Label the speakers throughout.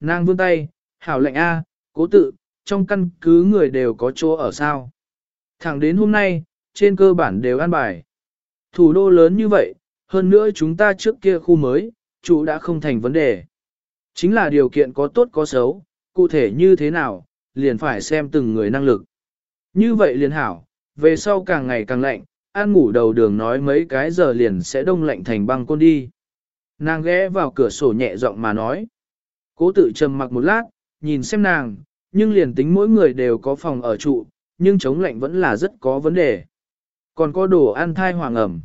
Speaker 1: Nàng vươn tay, hảo lệnh A, cố tự, trong căn cứ người đều có chỗ ở sao. Thẳng đến hôm nay, trên cơ bản đều an bài. Thủ đô lớn như vậy, hơn nữa chúng ta trước kia khu mới, chủ đã không thành vấn đề. Chính là điều kiện có tốt có xấu, cụ thể như thế nào, liền phải xem từng người năng lực. Như vậy liền hảo, về sau càng ngày càng lạnh, ăn ngủ đầu đường nói mấy cái giờ liền sẽ đông lạnh thành băng côn đi. Nàng ghé vào cửa sổ nhẹ giọng mà nói. Cố tự trầm mặc một lát, nhìn xem nàng, nhưng liền tính mỗi người đều có phòng ở trụ, nhưng chống lạnh vẫn là rất có vấn đề. Còn có đồ ăn thai hoàng ẩm.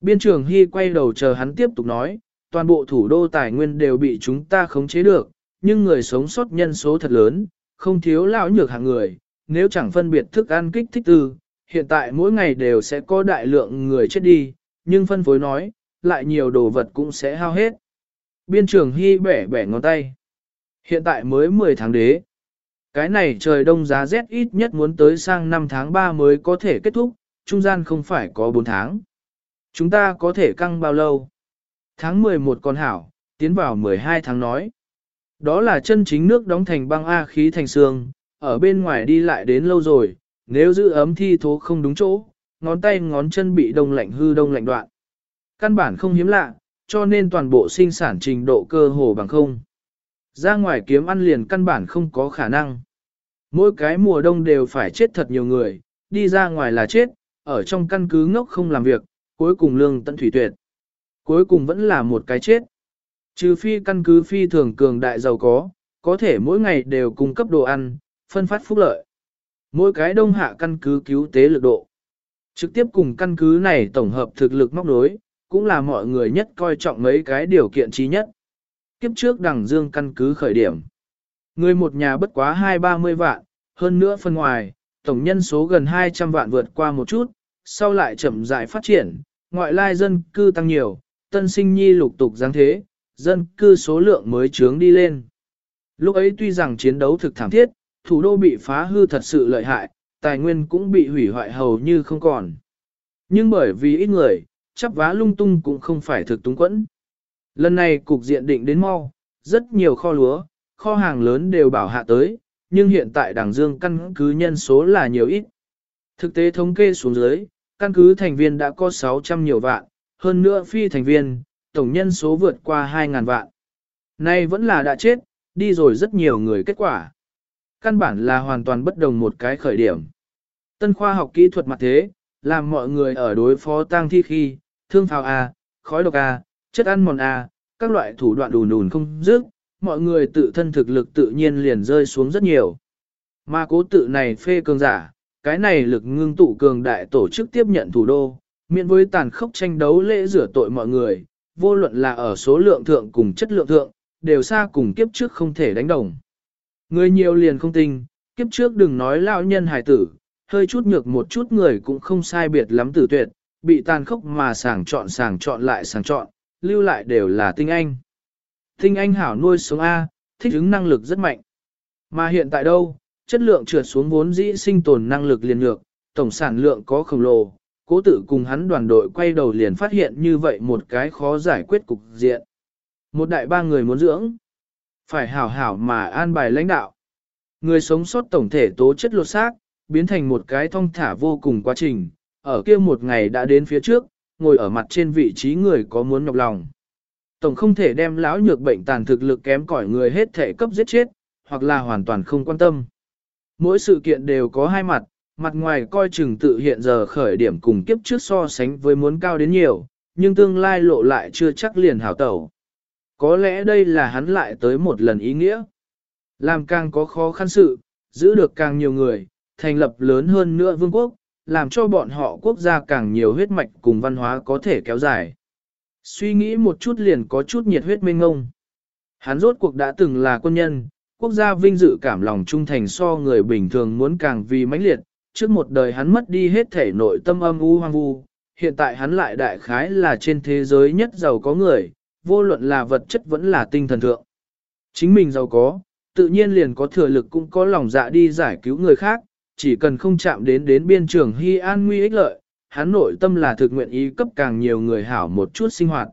Speaker 1: Biên trưởng Hy quay đầu chờ hắn tiếp tục nói, toàn bộ thủ đô tài nguyên đều bị chúng ta khống chế được, nhưng người sống sót nhân số thật lớn, không thiếu lão nhược hạng người, nếu chẳng phân biệt thức ăn kích thích tư, hiện tại mỗi ngày đều sẽ có đại lượng người chết đi, nhưng phân phối nói, lại nhiều đồ vật cũng sẽ hao hết. Biên trưởng Hy bẻ bẻ ngón tay. Hiện tại mới 10 tháng đế. Cái này trời đông giá rét ít nhất muốn tới sang năm tháng 3 mới có thể kết thúc, trung gian không phải có 4 tháng. Chúng ta có thể căng bao lâu? Tháng 11 còn hảo, tiến vào 12 tháng nói. Đó là chân chính nước đóng thành băng A khí thành xương, ở bên ngoài đi lại đến lâu rồi, nếu giữ ấm thi thố không đúng chỗ, ngón tay ngón chân bị đông lạnh hư đông lạnh đoạn. Căn bản không hiếm lạ, cho nên toàn bộ sinh sản trình độ cơ hồ bằng không. Ra ngoài kiếm ăn liền căn bản không có khả năng. Mỗi cái mùa đông đều phải chết thật nhiều người, đi ra ngoài là chết, ở trong căn cứ ngốc không làm việc, cuối cùng lương tận thủy tuyệt. Cuối cùng vẫn là một cái chết. Trừ phi căn cứ phi thường cường đại giàu có, có thể mỗi ngày đều cung cấp đồ ăn, phân phát phúc lợi. Mỗi cái đông hạ căn cứ cứu tế lực độ. Trực tiếp cùng căn cứ này tổng hợp thực lực móc đối, cũng là mọi người nhất coi trọng mấy cái điều kiện trí nhất. Kiếp trước đằng dương căn cứ khởi điểm. Người một nhà bất quá hai ba mươi vạn, hơn nữa phân ngoài, tổng nhân số gần 200 vạn vượt qua một chút, sau lại chậm rãi phát triển, ngoại lai dân cư tăng nhiều, tân sinh nhi lục tục giáng thế, dân cư số lượng mới trướng đi lên. Lúc ấy tuy rằng chiến đấu thực thảm thiết, thủ đô bị phá hư thật sự lợi hại, tài nguyên cũng bị hủy hoại hầu như không còn. Nhưng bởi vì ít người, chắp vá lung tung cũng không phải thực túng quẫn. Lần này cục diện định đến mau, rất nhiều kho lúa, kho hàng lớn đều bảo hạ tới, nhưng hiện tại đảng dương căn cứ nhân số là nhiều ít. Thực tế thống kê xuống dưới, căn cứ thành viên đã có 600 nhiều vạn, hơn nữa phi thành viên, tổng nhân số vượt qua 2.000 vạn. Nay vẫn là đã chết, đi rồi rất nhiều người kết quả. Căn bản là hoàn toàn bất đồng một cái khởi điểm. Tân khoa học kỹ thuật mặt thế, làm mọi người ở đối phó tang thi khi, thương phao A, khói độc A, chất ăn mòn A, các loại thủ đoạn đùn đùn không dứt, mọi người tự thân thực lực tự nhiên liền rơi xuống rất nhiều. Mà cố tự này phê cường giả, cái này lực ngưng tụ cường đại tổ chức tiếp nhận thủ đô, miễn với tàn khốc tranh đấu lễ rửa tội mọi người, vô luận là ở số lượng thượng cùng chất lượng thượng, đều xa cùng kiếp trước không thể đánh đồng. Người nhiều liền không tinh, kiếp trước đừng nói lão nhân hài tử, hơi chút nhược một chút người cũng không sai biệt lắm tử tuyệt, bị tàn khốc mà sàng chọn sàng chọn lại sàng chọn, lưu lại đều là tinh anh. Tinh anh hảo nuôi sống A, thích ứng năng lực rất mạnh. Mà hiện tại đâu, chất lượng trượt xuống vốn dĩ sinh tồn năng lực liền ngược, tổng sản lượng có khổng lồ, cố tự cùng hắn đoàn đội quay đầu liền phát hiện như vậy một cái khó giải quyết cục diện. Một đại ba người muốn dưỡng, phải hảo hảo mà an bài lãnh đạo. Người sống sót tổng thể tố chất lột xác, biến thành một cái thong thả vô cùng quá trình, ở kia một ngày đã đến phía trước, ngồi ở mặt trên vị trí người có muốn nhọc lòng. Tổng không thể đem lão nhược bệnh tàn thực lực kém cỏi người hết thể cấp giết chết, hoặc là hoàn toàn không quan tâm. Mỗi sự kiện đều có hai mặt, mặt ngoài coi chừng tự hiện giờ khởi điểm cùng kiếp trước so sánh với muốn cao đến nhiều, nhưng tương lai lộ lại chưa chắc liền hảo tẩu. Có lẽ đây là hắn lại tới một lần ý nghĩa. Làm càng có khó khăn sự, giữ được càng nhiều người, thành lập lớn hơn nữa vương quốc, làm cho bọn họ quốc gia càng nhiều huyết mạch cùng văn hóa có thể kéo dài. Suy nghĩ một chút liền có chút nhiệt huyết mênh ngông. Hắn rốt cuộc đã từng là quân nhân, quốc gia vinh dự cảm lòng trung thành so người bình thường muốn càng vì mãnh liệt, trước một đời hắn mất đi hết thể nội tâm âm u hoang vu, hiện tại hắn lại đại khái là trên thế giới nhất giàu có người, vô luận là vật chất vẫn là tinh thần thượng. Chính mình giàu có, tự nhiên liền có thừa lực cũng có lòng dạ đi giải cứu người khác, chỉ cần không chạm đến đến biên trường hy an nguy ích lợi, hắn nội tâm là thực nguyện ý cấp càng nhiều người hảo một chút sinh hoạt.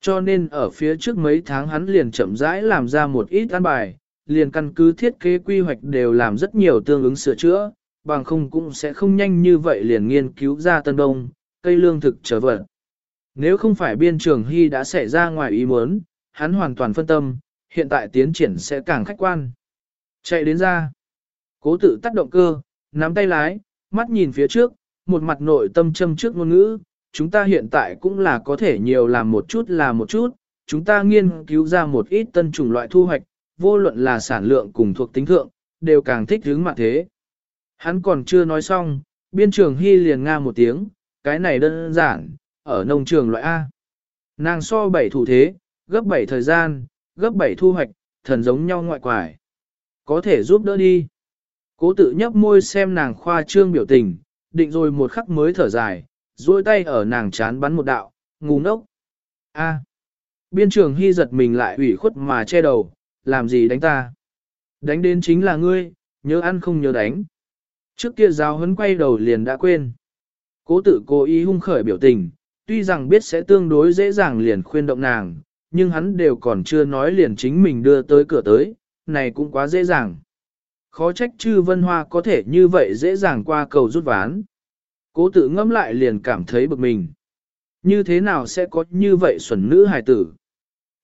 Speaker 1: Cho nên ở phía trước mấy tháng hắn liền chậm rãi làm ra một ít an bài, liền căn cứ thiết kế quy hoạch đều làm rất nhiều tương ứng sửa chữa, bằng không cũng sẽ không nhanh như vậy liền nghiên cứu ra tân đông, cây lương thực trở vật. Nếu không phải biên trường hy đã xảy ra ngoài ý muốn, hắn hoàn toàn phân tâm, hiện tại tiến triển sẽ càng khách quan. Chạy đến ra, cố tự tắt động cơ, nắm tay lái, mắt nhìn phía trước, một mặt nội tâm châm trước ngôn ngữ, chúng ta hiện tại cũng là có thể nhiều làm một chút là một chút, chúng ta nghiên cứu ra một ít tân chủng loại thu hoạch, vô luận là sản lượng cùng thuộc tính thượng, đều càng thích hướng mặt thế. Hắn còn chưa nói xong, biên trường hy liền nga một tiếng, cái này đơn giản, ở nông trường loại A. Nàng so bảy thủ thế, gấp bảy thời gian, gấp bảy thu hoạch, thần giống nhau ngoại quải. Có thể giúp đỡ đi. Cố tự nhấp môi xem nàng khoa trương biểu tình, định rồi một khắc mới thở dài, duỗi tay ở nàng chán bắn một đạo, ngu ngốc. A. Biên trường hy giật mình lại ủy khuất mà che đầu, làm gì đánh ta? Đánh đến chính là ngươi, nhớ ăn không nhớ đánh. Trước kia giáo hấn quay đầu liền đã quên. Cố tự cố ý hung khởi biểu tình, tuy rằng biết sẽ tương đối dễ dàng liền khuyên động nàng, nhưng hắn đều còn chưa nói liền chính mình đưa tới cửa tới, này cũng quá dễ dàng. Khó trách chư vân hoa có thể như vậy dễ dàng qua cầu rút ván. Cố tự ngâm lại liền cảm thấy bực mình. Như thế nào sẽ có như vậy xuẩn nữ hài tử?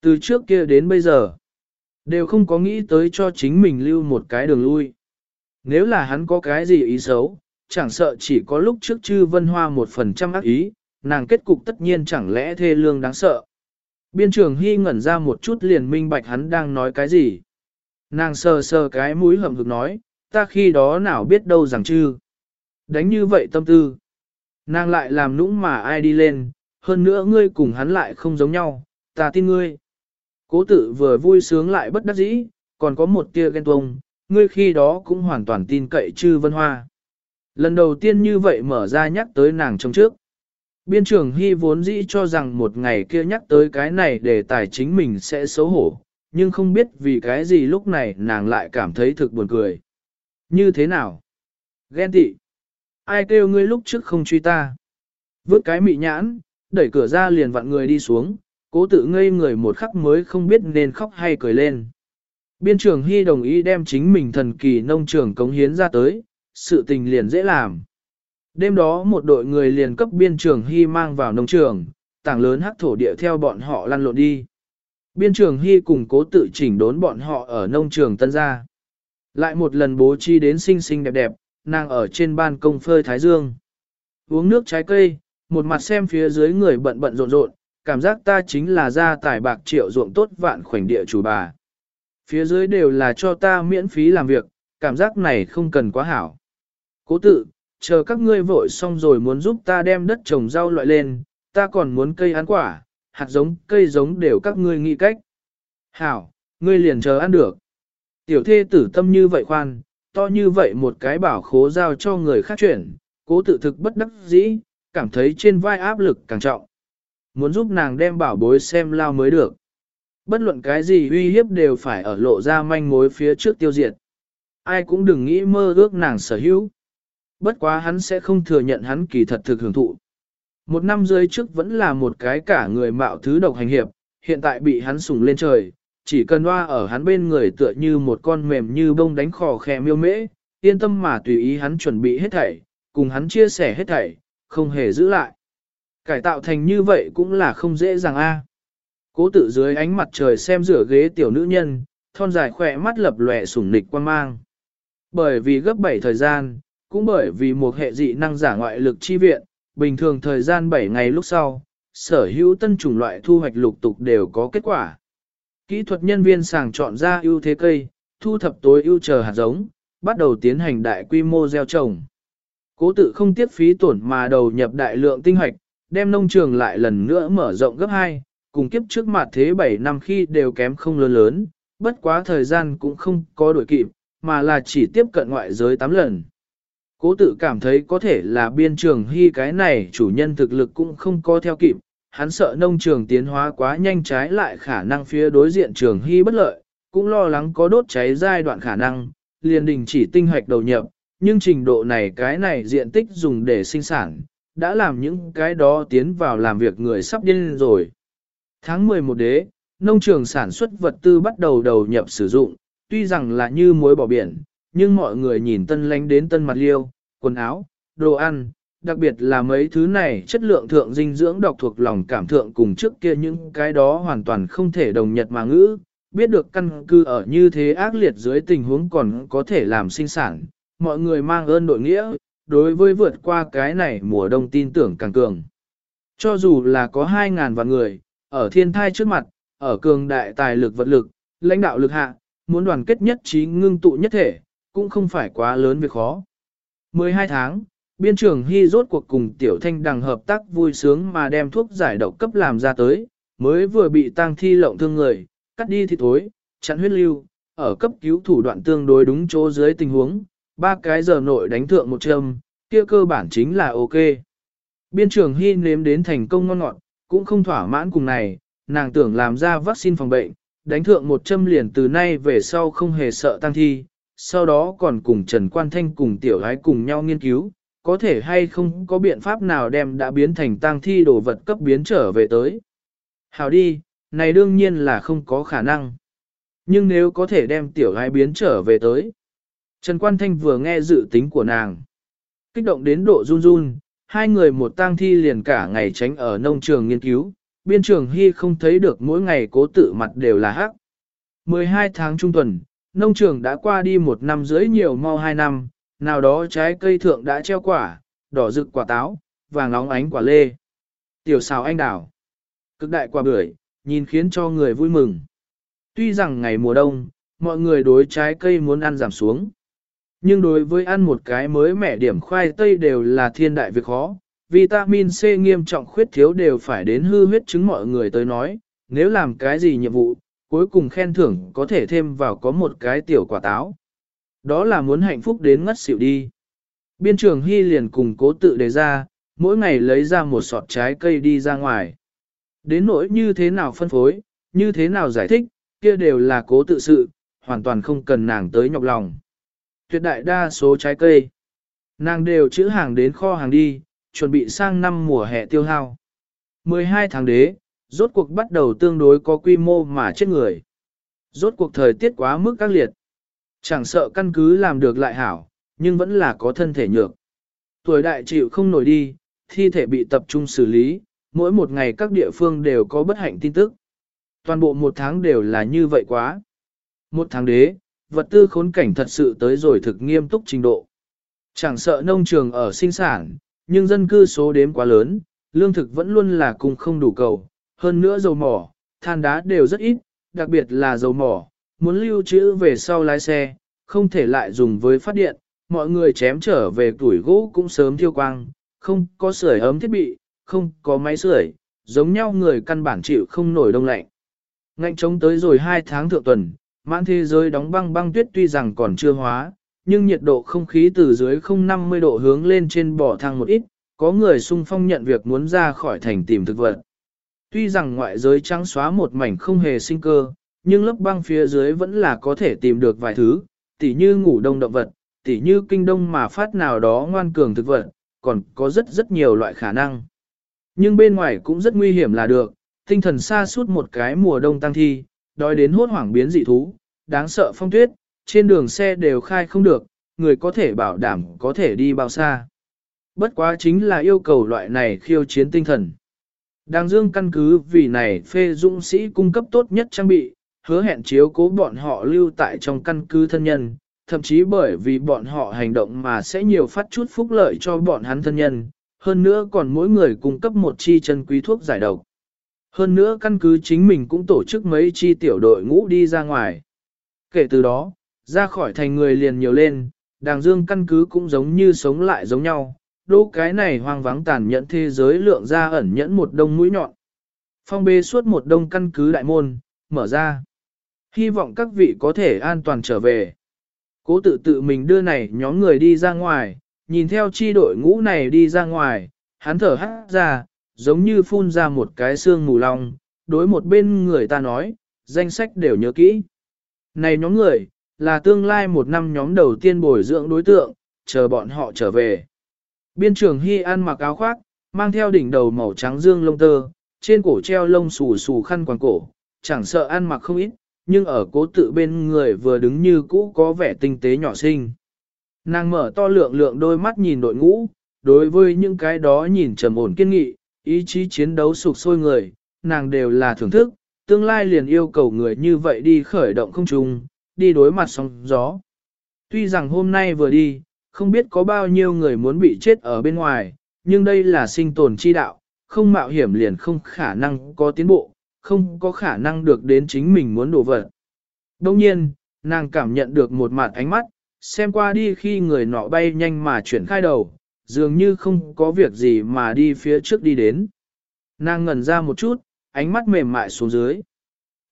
Speaker 1: Từ trước kia đến bây giờ, đều không có nghĩ tới cho chính mình lưu một cái đường lui. Nếu là hắn có cái gì ý xấu, chẳng sợ chỉ có lúc trước chư vân hoa một phần trăm ác ý, nàng kết cục tất nhiên chẳng lẽ thê lương đáng sợ. Biên trường hy ngẩn ra một chút liền minh bạch hắn đang nói cái gì. Nàng sờ sờ cái mũi hầm hực nói, ta khi đó nào biết đâu rằng chư. Đánh như vậy tâm tư. Nàng lại làm nũng mà ai đi lên, hơn nữa ngươi cùng hắn lại không giống nhau, ta tin ngươi. Cố tử vừa vui sướng lại bất đắc dĩ, còn có một tia ghen tuông, ngươi khi đó cũng hoàn toàn tin cậy chư vân hoa. Lần đầu tiên như vậy mở ra nhắc tới nàng trong trước. Biên trưởng Hy vốn dĩ cho rằng một ngày kia nhắc tới cái này để tài chính mình sẽ xấu hổ, nhưng không biết vì cái gì lúc này nàng lại cảm thấy thực buồn cười. Như thế nào? Ghen tị. Ai kêu ngươi lúc trước không truy ta? Vứt cái mị nhãn, đẩy cửa ra liền vặn người đi xuống, cố tự ngây người một khắc mới không biết nên khóc hay cười lên. Biên trưởng Hy đồng ý đem chính mình thần kỳ nông trường cống hiến ra tới, sự tình liền dễ làm. Đêm đó một đội người liền cấp biên trưởng Hy mang vào nông trường, tảng lớn hắc thổ địa theo bọn họ lăn lộn đi. Biên trưởng Hy cùng cố tự chỉnh đốn bọn họ ở nông trường Tân Gia. Lại một lần bố trí đến xinh xinh đẹp đẹp, nàng ở trên ban công phơi thái dương. Uống nước trái cây, một mặt xem phía dưới người bận bận rộn rộn, cảm giác ta chính là gia tài bạc triệu ruộng tốt vạn khoảnh địa chủ bà. Phía dưới đều là cho ta miễn phí làm việc, cảm giác này không cần quá hảo. Cố tự, chờ các ngươi vội xong rồi muốn giúp ta đem đất trồng rau loại lên, ta còn muốn cây ăn quả, hạt giống, cây giống đều các ngươi nghĩ cách. Hảo, ngươi liền chờ ăn được. Tiểu thê tử tâm như vậy khoan, to như vậy một cái bảo khố giao cho người khác chuyển, cố tự thực bất đắc dĩ, cảm thấy trên vai áp lực càng trọng. Muốn giúp nàng đem bảo bối xem lao mới được. Bất luận cái gì uy hiếp đều phải ở lộ ra manh mối phía trước tiêu diệt. Ai cũng đừng nghĩ mơ ước nàng sở hữu. Bất quá hắn sẽ không thừa nhận hắn kỳ thật thực hưởng thụ. Một năm dưới trước vẫn là một cái cả người mạo thứ độc hành hiệp, hiện tại bị hắn sùng lên trời, chỉ cần hoa ở hắn bên người tựa như một con mềm như bông đánh khò khè miêu mễ, yên tâm mà tùy ý hắn chuẩn bị hết thảy, cùng hắn chia sẻ hết thảy, không hề giữ lại. Cải tạo thành như vậy cũng là không dễ dàng a. Cố tự dưới ánh mặt trời xem rửa ghế tiểu nữ nhân, thon dài khỏe mắt lập lòe sủng nịch quan mang. Bởi vì gấp 7 thời gian, cũng bởi vì một hệ dị năng giả ngoại lực chi viện, bình thường thời gian 7 ngày lúc sau, sở hữu tân chủng loại thu hoạch lục tục đều có kết quả. Kỹ thuật nhân viên sàng chọn ra ưu thế cây, thu thập tối ưu chờ hạt giống, bắt đầu tiến hành đại quy mô gieo trồng. Cố tự không tiết phí tổn mà đầu nhập đại lượng tinh hoạch, đem nông trường lại lần nữa mở rộng gấp 2, cùng kiếp trước mặt thế 7 năm khi đều kém không lớn lớn, bất quá thời gian cũng không có đổi kịp, mà là chỉ tiếp cận ngoại giới 8 lần. Cố tự cảm thấy có thể là biên trường hy cái này chủ nhân thực lực cũng không có theo kịp, hắn sợ nông trường tiến hóa quá nhanh trái lại khả năng phía đối diện trường hy bất lợi, cũng lo lắng có đốt cháy giai đoạn khả năng, liền đình chỉ tinh hoạch đầu nhập, nhưng trình độ này cái này diện tích dùng để sinh sản, đã làm những cái đó tiến vào làm việc người sắp điên rồi. Tháng 11 đế, nông trường sản xuất vật tư bắt đầu đầu nhập sử dụng, tuy rằng là như muối bỏ biển, nhưng mọi người nhìn tân lánh đến tân mặt liêu, quần áo, đồ ăn, đặc biệt là mấy thứ này chất lượng thượng dinh dưỡng độc thuộc lòng cảm thượng cùng trước kia những cái đó hoàn toàn không thể đồng nhật mà ngữ, biết được căn cứ ở như thế ác liệt dưới tình huống còn có thể làm sinh sản, mọi người mang ơn đội nghĩa, đối với vượt qua cái này mùa đông tin tưởng càng cường. Cho dù là có 2.000 vạn người, ở thiên thai trước mặt, ở cường đại tài lực vật lực, lãnh đạo lực hạ, muốn đoàn kết nhất trí ngưng tụ nhất thể, cũng không phải quá lớn việc khó. 12 tháng, biên trưởng Hy rốt cuộc cùng Tiểu Thanh đằng hợp tác vui sướng mà đem thuốc giải độc cấp làm ra tới, mới vừa bị tang thi lộng thương người, cắt đi thì thối, chặn huyết lưu, ở cấp cứu thủ đoạn tương đối đúng chỗ dưới tình huống, ba cái giờ nội đánh thượng một châm, kia cơ bản chính là ok. Biên trưởng Hy nếm đến thành công ngon ngọt, cũng không thỏa mãn cùng này, nàng tưởng làm ra vaccine phòng bệnh, đánh thượng một châm liền từ nay về sau không hề sợ tăng thi, sau đó còn cùng Trần Quan Thanh cùng tiểu gái cùng nhau nghiên cứu, có thể hay không có biện pháp nào đem đã biến thành tang thi đồ vật cấp biến trở về tới. Hào đi, này đương nhiên là không có khả năng. Nhưng nếu có thể đem tiểu gái biến trở về tới. Trần Quan Thanh vừa nghe dự tính của nàng. Kích động đến độ run run, hai người một tang thi liền cả ngày tránh ở nông trường nghiên cứu, biên trường hy không thấy được mỗi ngày cố tự mặt đều là hắc. 12 tháng trung tuần, nông trường đã qua đi một năm rưỡi nhiều mau hai năm, nào đó trái cây thượng đã treo quả, đỏ rực quả táo, vàng óng ánh quả lê. Tiểu xào anh đào, cực đại quả bưởi, nhìn khiến cho người vui mừng. Tuy rằng ngày mùa đông, mọi người đối trái cây muốn ăn giảm xuống. Nhưng đối với ăn một cái mới mẻ điểm khoai tây đều là thiên đại việc khó, vitamin C nghiêm trọng khuyết thiếu đều phải đến hư huyết chứng mọi người tới nói, nếu làm cái gì nhiệm vụ, cuối cùng khen thưởng có thể thêm vào có một cái tiểu quả táo. Đó là muốn hạnh phúc đến ngất xỉu đi. Biên trường Hy liền cùng cố tự đề ra, mỗi ngày lấy ra một sọt trái cây đi ra ngoài. Đến nỗi như thế nào phân phối, như thế nào giải thích, kia đều là cố tự sự, hoàn toàn không cần nàng tới nhọc lòng. Tuyệt đại đa số trái cây, nàng đều chữ hàng đến kho hàng đi, chuẩn bị sang năm mùa hè tiêu hao. 12 tháng đế, rốt cuộc bắt đầu tương đối có quy mô mà chết người. Rốt cuộc thời tiết quá mức các liệt. Chẳng sợ căn cứ làm được lại hảo, nhưng vẫn là có thân thể nhược. Tuổi đại chịu không nổi đi, thi thể bị tập trung xử lý, mỗi một ngày các địa phương đều có bất hạnh tin tức. Toàn bộ một tháng đều là như vậy quá. Một tháng đế, vật tư khốn cảnh thật sự tới rồi thực nghiêm túc trình độ. Chẳng sợ nông trường ở sinh sản, nhưng dân cư số đếm quá lớn, lương thực vẫn luôn là cùng không đủ cầu, hơn nữa dầu mỏ, than đá đều rất ít, đặc biệt là dầu mỏ, muốn lưu trữ về sau lái xe, không thể lại dùng với phát điện, mọi người chém trở về tuổi gỗ cũng sớm thiêu quang, không có sưởi ấm thiết bị, không có máy sưởi, giống nhau người căn bản chịu không nổi đông lạnh. Ngạnh chống tới rồi 2 tháng thượng tuần, mãn thế giới đóng băng băng tuyết tuy rằng còn chưa hóa, nhưng nhiệt độ không khí từ dưới 050 độ hướng lên trên bỏ thang một ít, có người sung phong nhận việc muốn ra khỏi thành tìm thực vật. Tuy rằng ngoại giới trắng xóa một mảnh không hề sinh cơ, nhưng lớp băng phía dưới vẫn là có thể tìm được vài thứ, tỉ như ngủ đông động vật, tỉ như kinh đông mà phát nào đó ngoan cường thực vật, còn có rất rất nhiều loại khả năng. Nhưng bên ngoài cũng rất nguy hiểm là được, tinh thần xa suốt một cái mùa đông tăng thi, đói đến hốt hoảng biến dị thú, đáng sợ phong tuyết, trên đường xe đều khai không được, người có thể bảo đảm có thể đi bao xa. Bất quá chính là yêu cầu loại này khiêu chiến tinh thần. Đàng Dương căn cứ vì này phê dũng sĩ cung cấp tốt nhất trang bị, hứa hẹn chiếu cố bọn họ lưu tại trong căn cứ thân nhân, thậm chí bởi vì bọn họ hành động mà sẽ nhiều phát chút phúc lợi cho bọn hắn thân nhân, hơn nữa còn mỗi người cung cấp một chi chân quý thuốc giải độc. Hơn nữa căn cứ chính mình cũng tổ chức mấy chi tiểu đội ngũ đi ra ngoài. Kể từ đó, ra khỏi thành người liền nhiều lên, đàng dương căn cứ cũng giống như sống lại giống nhau, đô cái này hoang vắng tàn nhẫn thế giới lượng ra ẩn nhẫn một đông mũi nhọn. Phong bê suốt một đông căn cứ đại môn, mở ra. Hy vọng các vị có thể an toàn trở về. Cố tự tự mình đưa này nhóm người đi ra ngoài, nhìn theo chi đội ngũ này đi ra ngoài, hắn thở hắt ra, giống như phun ra một cái xương mù long, đối một bên người ta nói, danh sách đều nhớ kỹ. Này nhóm người, là tương lai một năm nhóm đầu tiên bồi dưỡng đối tượng, chờ bọn họ trở về. Biên trưởng Hy An mặc áo khoác, mang theo đỉnh đầu màu trắng dương lông tơ, trên cổ treo lông xù xù khăn quàng cổ, chẳng sợ ăn mặc không ít, nhưng ở cố tự bên người vừa đứng như cũ có vẻ tinh tế nhỏ xinh. Nàng mở to lượng lượng đôi mắt nhìn đội ngũ, đối với những cái đó nhìn trầm ổn kiên nghị, ý chí chiến đấu sục sôi người, nàng đều là thưởng thức, tương lai liền yêu cầu người như vậy đi khởi động không trùng, đi đối mặt sóng gió. Tuy rằng hôm nay vừa đi, không biết có bao nhiêu người muốn bị chết ở bên ngoài, nhưng đây là sinh tồn chi đạo, không mạo hiểm liền không khả năng có tiến bộ, không có khả năng được đến chính mình muốn đổ vật. Đồng nhiên, nàng cảm nhận được một mặt ánh mắt, xem qua đi khi người nọ bay nhanh mà chuyển khai đầu, dường như không có việc gì mà đi phía trước đi đến. Nàng ngẩn ra một chút, ánh mắt mềm mại xuống dưới.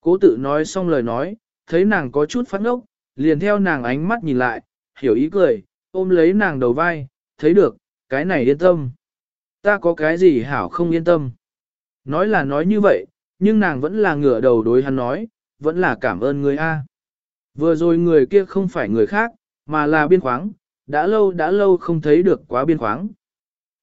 Speaker 1: Cố tự nói xong lời nói, thấy nàng có chút phát ngốc, liền theo nàng ánh mắt nhìn lại, hiểu ý cười, ôm lấy nàng đầu vai, thấy được, cái này yên tâm. Ta có cái gì hảo không yên tâm. Nói là nói như vậy, nhưng nàng vẫn là ngửa đầu đối hắn nói, vẫn là cảm ơn người A. Vừa rồi người kia không phải người khác, mà là biên khoáng, đã lâu đã lâu không thấy được quá biên khoáng.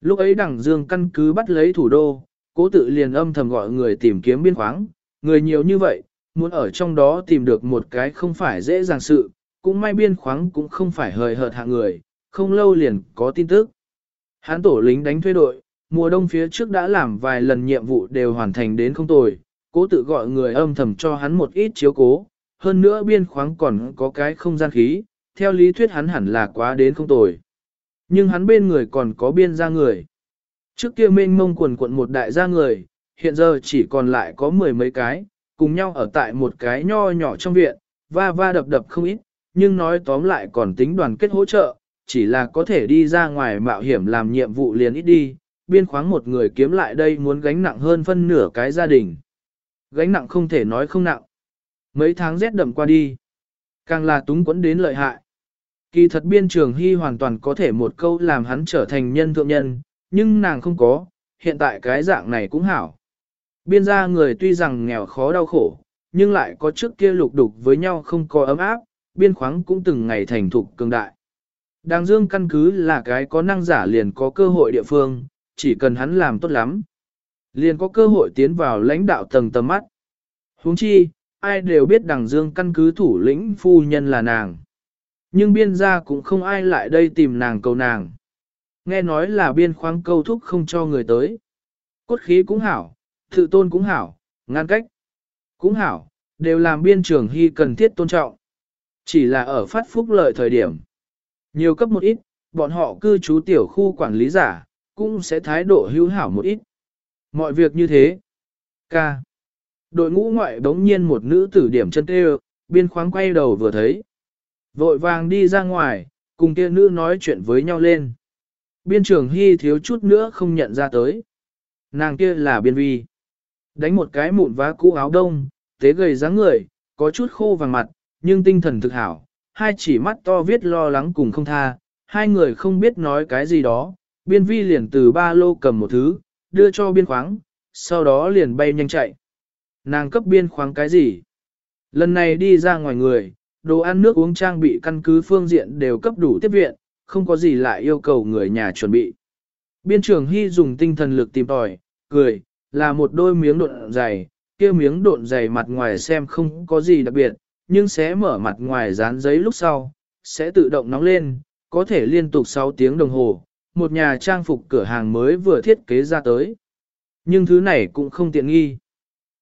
Speaker 1: Lúc ấy đẳng dương căn cứ bắt lấy thủ đô, cố tự liền âm thầm gọi người tìm kiếm biên khoáng, người nhiều như vậy, muốn ở trong đó tìm được một cái không phải dễ dàng sự, cũng may biên khoáng cũng không phải hời hợt hạng người, không lâu liền có tin tức. Hán tổ lính đánh thuê đội, mùa đông phía trước đã làm vài lần nhiệm vụ đều hoàn thành đến không tồi, cố tự gọi người âm thầm cho hắn một ít chiếu cố, hơn nữa biên khoáng còn có cái không gian khí, theo lý thuyết hắn hẳn là quá đến không tồi. Nhưng hắn bên người còn có biên gia người. Trước kia mênh mông quần quận một đại gia người, hiện giờ chỉ còn lại có mười mấy cái, cùng nhau ở tại một cái nho nhỏ trong viện, va va đập đập không ít, nhưng nói tóm lại còn tính đoàn kết hỗ trợ, chỉ là có thể đi ra ngoài mạo hiểm làm nhiệm vụ liền ít đi, biên khoáng một người kiếm lại đây muốn gánh nặng hơn phân nửa cái gia đình. Gánh nặng không thể nói không nặng. Mấy tháng rét đậm qua đi, càng là túng quẫn đến lợi hại. Kỳ thật biên trường hy hoàn toàn có thể một câu làm hắn trở thành nhân thượng nhân, nhưng nàng không có, hiện tại cái dạng này cũng hảo. Biên gia người tuy rằng nghèo khó đau khổ, nhưng lại có trước kia lục đục với nhau không có ấm áp, biên khoáng cũng từng ngày thành thục cường đại. Đàng dương căn cứ là cái có năng giả liền có cơ hội địa phương, chỉ cần hắn làm tốt lắm. Liền có cơ hội tiến vào lãnh đạo tầng tầm mắt. huống chi, ai đều biết đằng dương căn cứ thủ lĩnh phu nhân là nàng. Nhưng biên gia cũng không ai lại đây tìm nàng cầu nàng. Nghe nói là biên khoáng câu thúc không cho người tới. Cốt khí cũng hảo, tự tôn cũng hảo, ngăn cách cũng hảo, đều làm biên trường hy cần thiết tôn trọng. Chỉ là ở phát phúc lợi thời điểm. Nhiều cấp một ít, bọn họ cư trú tiểu khu quản lý giả, cũng sẽ thái độ hữu hảo một ít. Mọi việc như thế. k Đội ngũ ngoại đống nhiên một nữ tử điểm chân tê biên khoáng quay đầu vừa thấy. Vội vàng đi ra ngoài, cùng kia nữ nói chuyện với nhau lên. Biên trưởng hy thiếu chút nữa không nhận ra tới. Nàng kia là biên vi. Đánh một cái mụn vá cũ áo đông, tế gầy dáng người, có chút khô vàng mặt, nhưng tinh thần thực hảo. Hai chỉ mắt to viết lo lắng cùng không tha, hai người không biết nói cái gì đó. Biên vi liền từ ba lô cầm một thứ, đưa cho biên khoáng, sau đó liền bay nhanh chạy. Nàng cấp biên khoáng cái gì? Lần này đi ra ngoài người, đồ ăn nước uống trang bị căn cứ phương diện đều cấp đủ tiếp viện, không có gì lại yêu cầu người nhà chuẩn bị. Biên trưởng Hy dùng tinh thần lực tìm tòi, cười, là một đôi miếng độn dày, kia miếng độn dày mặt ngoài xem không có gì đặc biệt, nhưng sẽ mở mặt ngoài dán giấy lúc sau, sẽ tự động nóng lên, có thể liên tục 6 tiếng đồng hồ, một nhà trang phục cửa hàng mới vừa thiết kế ra tới. Nhưng thứ này cũng không tiện nghi.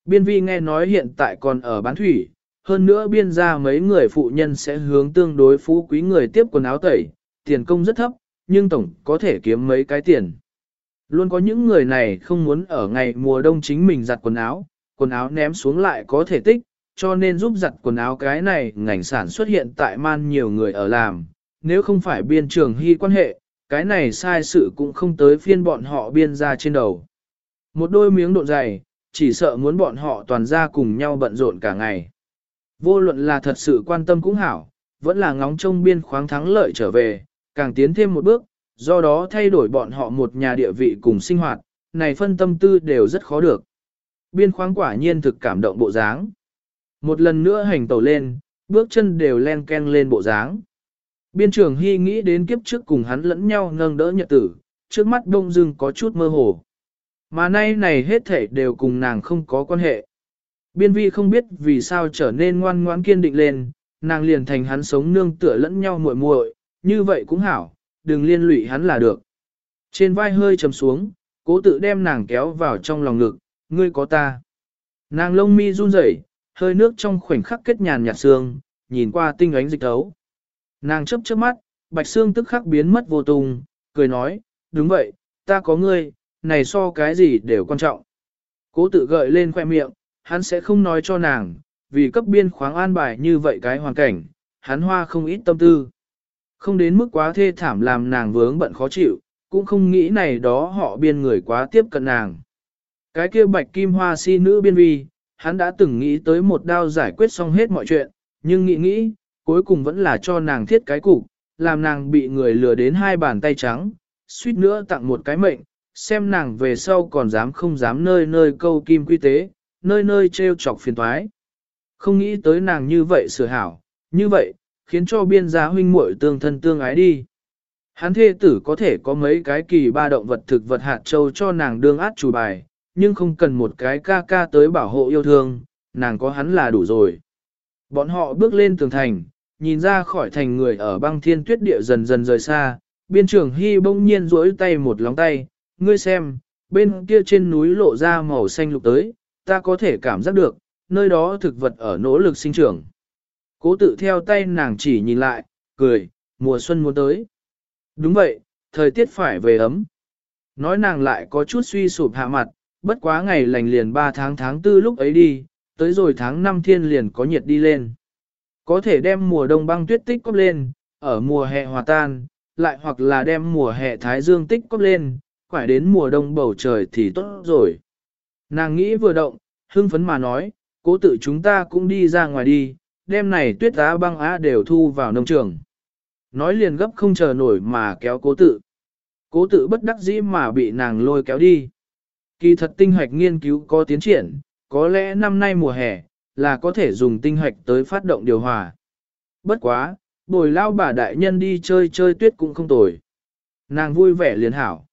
Speaker 1: Biên vi nghe nói hiện tại còn ở bán thủy, hơn nữa biên ra mấy người phụ nhân sẽ hướng tương đối phú quý người tiếp quần áo tẩy, tiền công rất thấp, nhưng tổng có thể kiếm mấy cái tiền. Luôn có những người này không muốn ở ngày mùa đông chính mình giặt quần áo, quần áo ném xuống lại có thể tích, cho nên giúp giặt quần áo cái này ngành sản xuất hiện tại man nhiều người ở làm. Nếu không phải biên trường hy quan hệ, cái này sai sự cũng không tới phiên bọn họ biên ra trên đầu. Một đôi miếng độ dày, chỉ sợ muốn bọn họ toàn ra cùng nhau bận rộn cả ngày. Vô luận là thật sự quan tâm cũng hảo, vẫn là ngóng trông biên khoáng thắng lợi trở về, càng tiến thêm một bước, do đó thay đổi bọn họ một nhà địa vị cùng sinh hoạt, này phân tâm tư đều rất khó được. Biên khoáng quả nhiên thực cảm động bộ dáng. Một lần nữa hành tẩu lên, bước chân đều len ken lên bộ dáng. Biên trưởng Hy nghĩ đến kiếp trước cùng hắn lẫn nhau nâng đỡ nhật tử, trước mắt đông dưng có chút mơ hồ. Mà nay này hết thể đều cùng nàng không có quan hệ. Biên vi không biết vì sao trở nên ngoan ngoãn kiên định lên, nàng liền thành hắn sống nương tựa lẫn nhau muội muội, như vậy cũng hảo, đừng liên lụy hắn là được. Trên vai hơi trầm xuống, cố tự đem nàng kéo vào trong lòng ngực, ngươi có ta. Nàng lông mi run rẩy, hơi nước trong khoảnh khắc kết nhàn nhạt xương, nhìn qua tinh ánh dịch thấu. Nàng chấp chớp mắt, bạch xương tức khắc biến mất vô tung, cười nói, đúng vậy, ta có ngươi, này so cái gì đều quan trọng. Cố tự gợi lên khoe miệng, hắn sẽ không nói cho nàng, vì cấp biên khoáng an bài như vậy cái hoàn cảnh, hắn hoa không ít tâm tư. Không đến mức quá thê thảm làm nàng vướng bận khó chịu, cũng không nghĩ này đó họ biên người quá tiếp cận nàng. Cái kia bạch kim hoa si nữ biên vi, hắn đã từng nghĩ tới một đao giải quyết xong hết mọi chuyện, nhưng nghĩ nghĩ, cuối cùng vẫn là cho nàng thiết cái cục, làm nàng bị người lừa đến hai bàn tay trắng, suýt nữa tặng một cái mệnh, xem nàng về sau còn dám không dám nơi nơi câu kim quy tế, nơi nơi treo chọc phiền toái. Không nghĩ tới nàng như vậy sửa hảo, như vậy, khiến cho biên gia huynh muội tương thân tương ái đi. Hắn thê tử có thể có mấy cái kỳ ba động vật thực vật hạt châu cho nàng đương át chủ bài, nhưng không cần một cái ca ca tới bảo hộ yêu thương, nàng có hắn là đủ rồi. Bọn họ bước lên tường thành, nhìn ra khỏi thành người ở băng thiên tuyết địa dần dần rời xa, biên trưởng hy bỗng nhiên rỗi tay một lóng tay, ngươi xem, bên kia trên núi lộ ra màu xanh lục tới, ta có thể cảm giác được, nơi đó thực vật ở nỗ lực sinh trưởng. Cố tự theo tay nàng chỉ nhìn lại, cười, mùa xuân muốn tới. Đúng vậy, thời tiết phải về ấm. Nói nàng lại có chút suy sụp hạ mặt, bất quá ngày lành liền 3 tháng tháng 4 lúc ấy đi, tới rồi tháng 5 thiên liền có nhiệt đi lên. Có thể đem mùa đông băng tuyết tích cóp lên, ở mùa hè hòa tan, lại hoặc là đem mùa hè thái dương tích cóp lên, quải đến mùa đông bầu trời thì tốt rồi. Nàng nghĩ vừa động, hưng phấn mà nói, cố tự chúng ta cũng đi ra ngoài đi, đêm này tuyết á băng á đều thu vào nông trường. Nói liền gấp không chờ nổi mà kéo cố tự. Cố tự bất đắc dĩ mà bị nàng lôi kéo đi. Kỳ thật tinh hoạch nghiên cứu có tiến triển, có lẽ năm nay mùa hè, là có thể dùng tinh hoạch tới phát động điều hòa. Bất quá, bồi lao bà đại nhân đi chơi chơi tuyết cũng không tồi. Nàng vui vẻ liền hảo.